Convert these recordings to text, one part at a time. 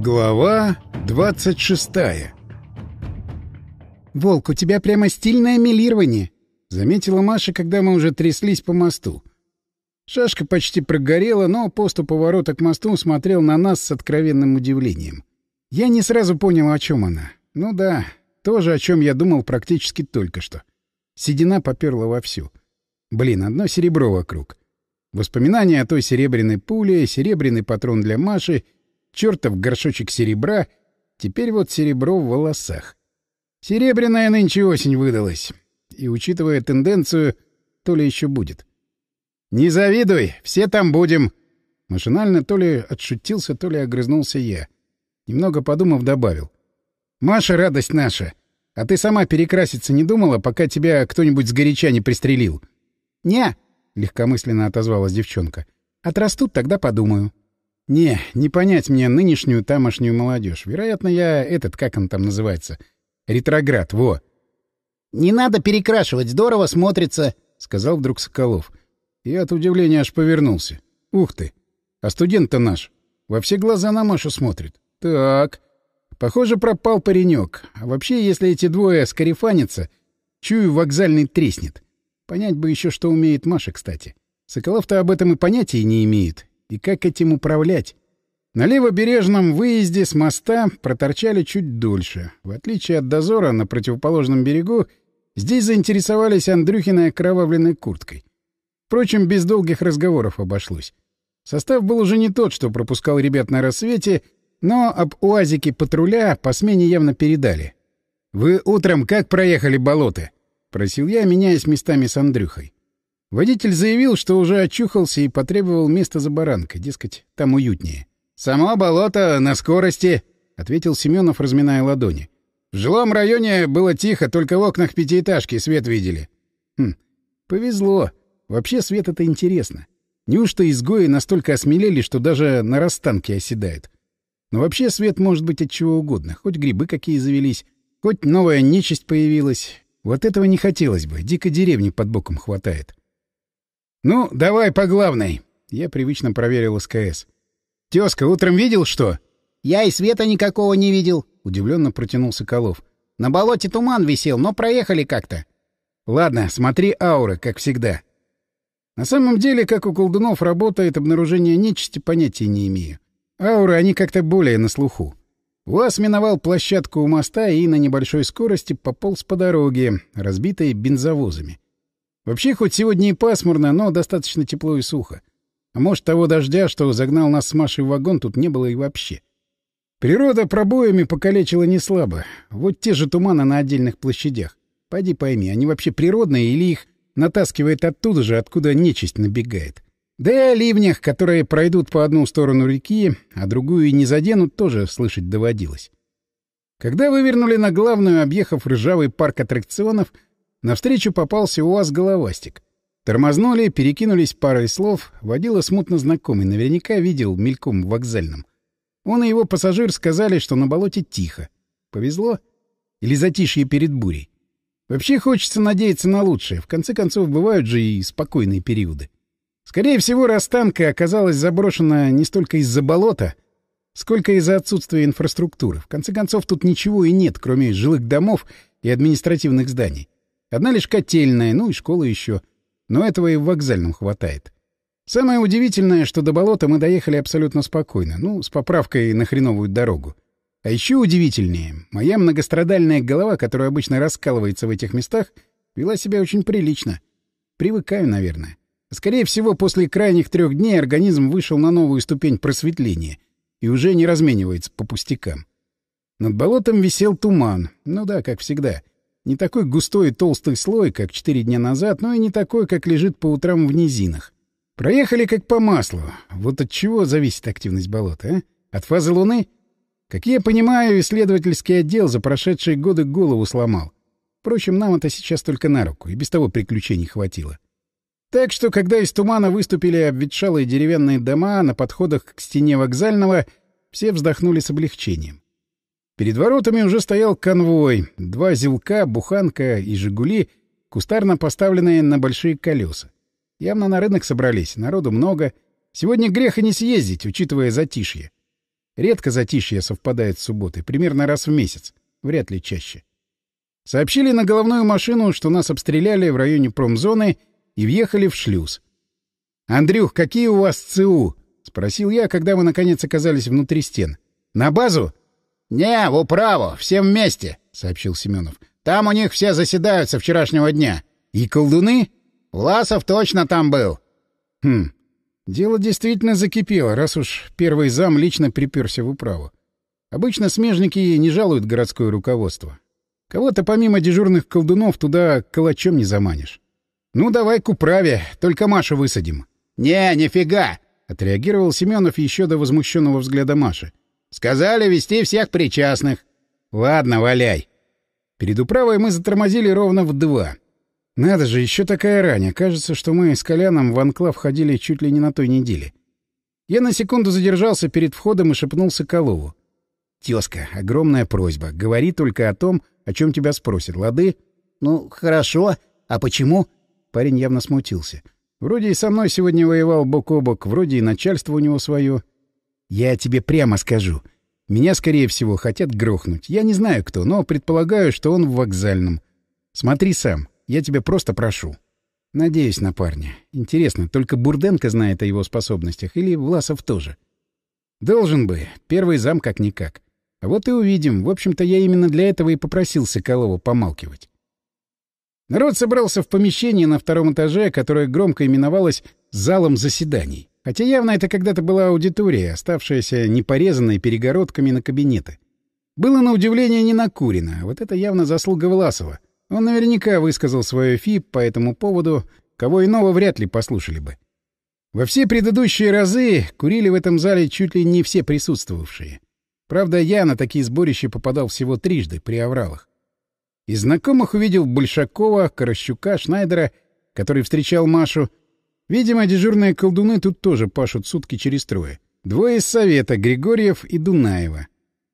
Глава 26 «Волк, у тебя прямо стильное милирование!» — заметила Маша, когда мы уже тряслись по мосту. Шашка почти прогорела, но пост у поворота к мосту смотрел на нас с откровенным удивлением. Я не сразу понял, о чем она. Ну да, тоже, о чем я думал практически только что. Седина поперла вовсю. Блин, одно серебро вокруг. Воспоминания о той серебряной пуле, серебряный патрон для Маши, чертов горшочек серебра, теперь вот серебро в волосах. Серебряная нынче осень выдалась. И, учитывая тенденцию, то ли еще будет. «Не завидуй, все там будем!» Машинально то ли отшутился, то ли огрызнулся я. Немного подумав, добавил. «Маша, радость наша! А ты сама перекраситься не думала, пока тебя кто-нибудь сгоряча не пристрелил?» «Не!» — легкомысленно отозвалась девчонка. «Отрастут, тогда подумаю». «Не, не понять мне нынешнюю тамошнюю молодежь. Вероятно, я этот, как он там называется, ретроград, во!» «Не надо перекрашивать, здорово смотрится», — сказал вдруг Соколов. Я от удивления аж повернулся. «Ух ты! А студент-то наш во все глаза на Машу смотрит. Так, Похоже, пропал паренек. А вообще, если эти двое скарифанятся, чую, вокзальный треснет. Понять бы еще, что умеет Маша, кстати. Соколов-то об этом и понятия не имеет. И как этим управлять? На левобережном выезде с моста проторчали чуть дольше. В отличие от дозора на противоположном берегу, здесь заинтересовались Андрюхиной окровавленной курткой. Впрочем, без долгих разговоров обошлось. Состав был уже не тот, что пропускал ребят на рассвете — но об уазике патруля по смене явно передали. «Вы утром как проехали болото?» — просил я, меняясь местами с Андрюхой. Водитель заявил, что уже очухался и потребовал места за баранкой, дескать, там уютнее. «Само болото на скорости», — ответил Семенов, разминая ладони. «В жилом районе было тихо, только в окнах пятиэтажки свет видели». «Хм, повезло. Вообще свет — это интересно. Неужто изгои настолько осмелели, что даже на расстанке оседают? Но вообще свет может быть от чего угодно. Хоть грибы какие завелись, хоть новая нечисть появилась. Вот этого не хотелось бы. Дико деревни под боком хватает. «Ну, давай по главной!» Я привычно проверил СКС. «Тезка, утром видел что?» «Я и света никакого не видел», — удивленно протянул Соколов. «На болоте туман висел, но проехали как-то». «Ладно, смотри ауры, как всегда». На самом деле, как у колдунов работает обнаружение нечисти, понятия не имею. Ауры, они как-то более на слуху. УАЗ миновал площадку у моста и на небольшой скорости пополз по дороге, разбитой бензовозами. Вообще, хоть сегодня и пасмурно, но достаточно тепло и сухо. А может, того дождя, что загнал нас с Машей в вагон, тут не было и вообще. Природа пробоями покалечила не слабо. Вот те же туманы на отдельных площадях. Пойди пойми, они вообще природные или их натаскивает оттуда же, откуда нечисть набегает? Да и о ливнях, которые пройдут по одну сторону реки, а другую и не заденут, тоже слышать доводилось. Когда вывернули на главную, объехав ржавый парк аттракционов, навстречу попался УАЗ-головастик. Тормознули, перекинулись парой слов, водила смутно знакомый, наверняка видел мельком в вокзальном. Он и его пассажир сказали, что на болоте тихо. Повезло? Или затишье перед бурей? Вообще хочется надеяться на лучшее. В конце концов, бывают же и спокойные периоды. Скорее всего, Растанка оказалась заброшена не столько из-за болота, сколько из-за отсутствия инфраструктуры. В конце концов, тут ничего и нет, кроме жилых домов и административных зданий. Одна лишь котельная, ну и школа еще. Но этого и в вокзальном хватает. Самое удивительное, что до болота мы доехали абсолютно спокойно, ну, с поправкой на хреновую дорогу. А еще удивительнее, моя многострадальная голова, которая обычно раскалывается в этих местах, вела себя очень прилично. Привыкаю, наверное. Скорее всего, после крайних трех дней организм вышел на новую ступень просветления и уже не разменивается по пустякам. Над болотом висел туман. Ну да, как всегда. Не такой густой и толстый слой, как четыре дня назад, но и не такой, как лежит по утрам в низинах. Проехали как по маслу. Вот от чего зависит активность болота, а? От фазы Луны? Как я понимаю, исследовательский отдел за прошедшие годы голову сломал. Впрочем, нам это сейчас только на руку, и без того приключений хватило. Так что, когда из тумана выступили обветшалые деревянные дома на подходах к стене вокзального, все вздохнули с облегчением. Перед воротами уже стоял конвой, два зилка, буханка и «Жигули», кустарно поставленные на большие колеса. Явно на рынок собрались, народу много. Сегодня греха не съездить, учитывая затишье. Редко затишье совпадает с субботой, примерно раз в месяц, вряд ли чаще. Сообщили на головную машину, что нас обстреляли в районе промзоны и въехали в шлюз. «Андрюх, какие у вас ЦУ?» — спросил я, когда мы наконец оказались внутри стен. «На базу?» «Не, в управу, все вместе», — сообщил Семенов. «Там у них все заседают со вчерашнего дня». «И колдуны?» «Власов точно там был». «Хм, дело действительно закипело, раз уж первый зам лично приперся в управу. Обычно смежники не жалуют городское руководство. Кого-то помимо дежурных колдунов туда калачом не заманишь. Ну, давай к управе, только Машу высадим. — Не, нифига! — отреагировал Семенов еще до возмущенного взгляда Маши. — Сказали вести всех причастных. — Ладно, валяй. Перед управой мы затормозили ровно в два. Надо же, еще такая рань. Кажется, что мы с Коляном в анклав ходили чуть ли не на той неделе. Я на секунду задержался перед входом и шепнул Соколову. — Тезка, огромная просьба. Говори только о том, о чем тебя спросят, лады? — Ну, хорошо. А почему? Парень явно смутился. Вроде и со мной сегодня воевал бок о бок, вроде и начальство у него свое. Я тебе прямо скажу. Меня, скорее всего, хотят грохнуть. Я не знаю кто, но предполагаю, что он в вокзальном. Смотри сам. Я тебя просто прошу. Надеюсь на парня. Интересно, только Бурденко знает о его способностях или Власов тоже? Должен бы. Первый зам как-никак. А вот и увидим. В общем-то, я именно для этого и попросил Соколова помалкивать. Народ собрался в помещении на втором этаже, которое громко именовалось «залом заседаний». Хотя явно это когда-то была аудитория, оставшаяся непорезанной перегородками на кабинеты. Было на удивление не накурено, а вот это явно заслуга Власова. Он наверняка высказал свое фи по этому поводу, кого иного вряд ли послушали бы. Во все предыдущие разы курили в этом зале чуть ли не все присутствовавшие. Правда, я на такие сборища попадал всего трижды при авралах. Из знакомых увидел Большакова, Корощука, Шнайдера, который встречал Машу. Видимо, дежурные колдуны тут тоже пашут сутки через трое. Двое из совета — Григорьев и Дунаева.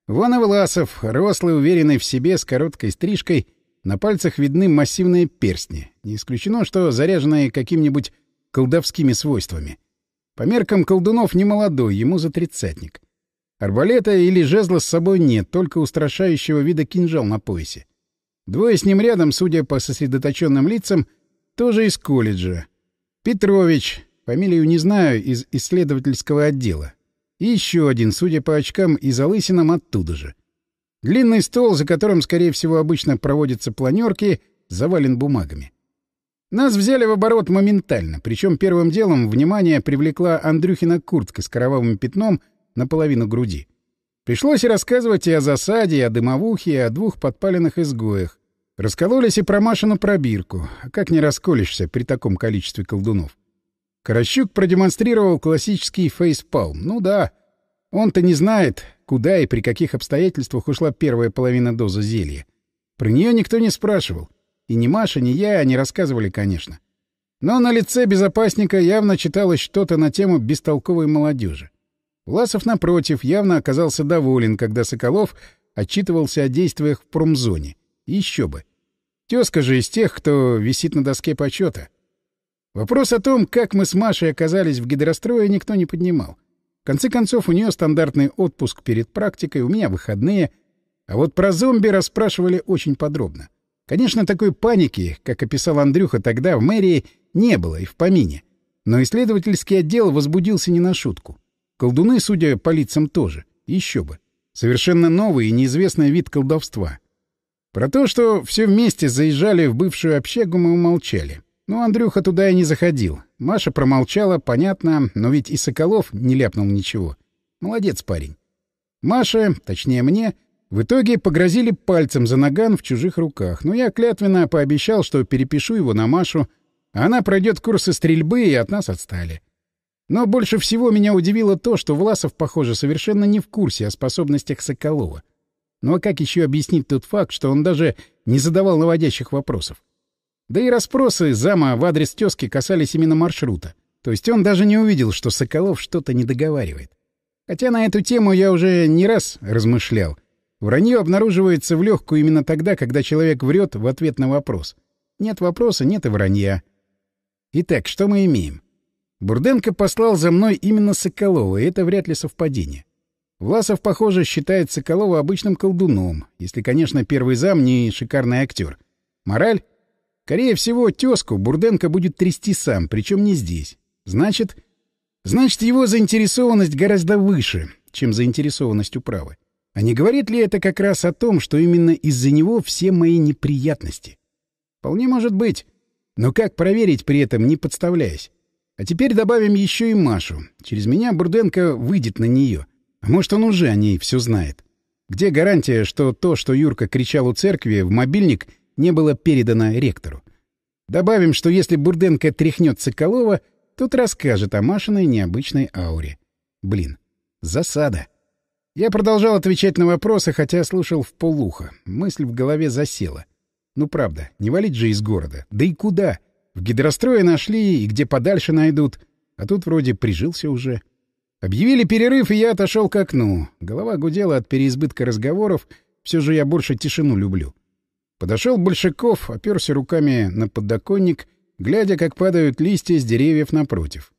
Вон и Власов, рослый, уверенный в себе, с короткой стрижкой, на пальцах видны массивные перстни. Не исключено, что заряженные каким-нибудь колдовскими свойствами. По меркам колдунов немолодой, ему за тридцатник. Арбалета или жезла с собой нет, только устрашающего вида кинжал на поясе. Двое с ним рядом, судя по сосредоточенным лицам, тоже из колледжа. Петрович, фамилию не знаю, из исследовательского отдела. И еще один, судя по очкам и залысинам, оттуда же. Длинный стол, за которым, скорее всего, обычно проводятся планерки, завален бумагами. Нас взяли в оборот моментально, причем первым делом внимание привлекла Андрюхина куртка с кровавым пятном — наполовину груди. Пришлось рассказывать и о засаде, и о дымовухе, и о двух подпаленных изгоях. Раскололись и про Машину пробирку. А как не расколешься при таком количестве колдунов? Каращук продемонстрировал классический фейспалм. Ну да, он-то не знает, куда и при каких обстоятельствах ушла первая половина дозы зелья. Про нее никто не спрашивал. И ни Маша, ни я не рассказывали, конечно. Но на лице безопасника явно читалось что-то на тему бестолковой молодежи. Власов, напротив, явно оказался доволен, когда Соколов отчитывался о действиях в промзоне. Еще бы. Тезка же из тех, кто висит на доске почета. Вопрос о том, как мы с Машей оказались в гидрострое, никто не поднимал. В конце концов, у нее стандартный отпуск перед практикой, у меня выходные. А вот про зомби расспрашивали очень подробно. Конечно, такой паники, как описал Андрюха тогда в мэрии, не было и в помине. Но исследовательский отдел возбудился не на шутку. Колдуны, судя по лицам, тоже. Еще бы. Совершенно новый и неизвестный вид колдовства. Про то, что все вместе заезжали в бывшую общагу, мы умолчали. Ну, Андрюха туда и не заходил. Маша промолчала, понятно, но ведь и Соколов не ляпнул ничего. Молодец парень. Маша, точнее мне, в итоге погрозили пальцем за наган в чужих руках, но я клятвенно пообещал, что перепишу его на Машу, она пройдет курсы стрельбы и от нас отстали. Но больше всего меня удивило то, что Власов, похоже, совершенно не в курсе о способностях Соколова. Ну а как еще объяснить тот факт, что он даже не задавал наводящих вопросов? Да и расспросы зама в адрес тезки касались именно маршрута. То есть он даже не увидел, что Соколов что-то не договаривает. Хотя на эту тему я уже не раз размышлял. Вранье обнаруживается в легкую именно тогда, когда человек врет в ответ на вопрос. Нет вопроса, нет и вранья. Итак, что мы имеем? Бурденко послал за мной именно Соколова, и это вряд ли совпадение. Власов, похоже, считает Соколова обычным колдуном, если, конечно, первый зам не шикарный актер. Мораль? Скорее всего, тезку Бурденко будет трясти сам, причем не здесь. Значит... Значит, его заинтересованность гораздо выше, чем заинтересованность управы. А не говорит ли это как раз о том, что именно из-за него все мои неприятности? Вполне может быть. Но как проверить при этом, не подставляясь? А теперь добавим еще и Машу. Через меня Бурденко выйдет на нее. А может, он уже о ней все знает. Где гарантия, что то, что Юрка кричал у церкви, в мобильник не было передано ректору? Добавим, что если Бурденко тряхнет Соколова, тот расскажет о Машиной необычной ауре. Блин, засада. Я продолжал отвечать на вопросы, хотя слушал в полухо. Мысль в голове засела. Ну правда, не валить же из города. Да и куда? В гидрострое нашли, и где подальше найдут. А тут вроде прижился уже. Объявили перерыв, и я отошел к окну. Голова гудела от переизбытка разговоров. Все же я больше тишину люблю. Подошел Большаков, оперся руками на подоконник глядя, как падают листья с деревьев напротив.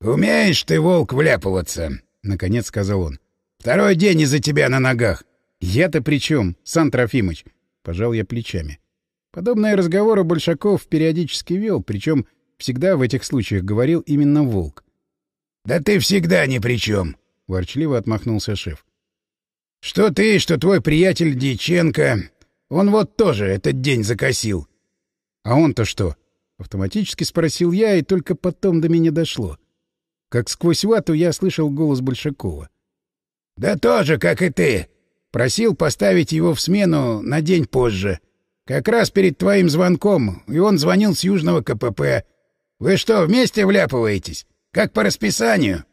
«Умеешь ты, волк, вляпываться!» — наконец сказал он. «Второй день из-за тебя на ногах!» «Я-то при чем, Сан Трофимыч?» — пожал я плечами. Подобные разговоры Большаков периодически вел, причем всегда в этих случаях говорил именно волк. «Да ты всегда ни при чем!» — ворчливо отмахнулся шеф. «Что ты, что твой приятель Дьяченко, он вот тоже этот день закосил». «А он-то что?» Автоматически спросил я, и только потом до меня дошло. Как сквозь вату я слышал голос Большакова. — Да тоже, как и ты. Просил поставить его в смену на день позже. Как раз перед твоим звонком, и он звонил с Южного КПП. Вы что, вместе вляпываетесь? Как по расписанию?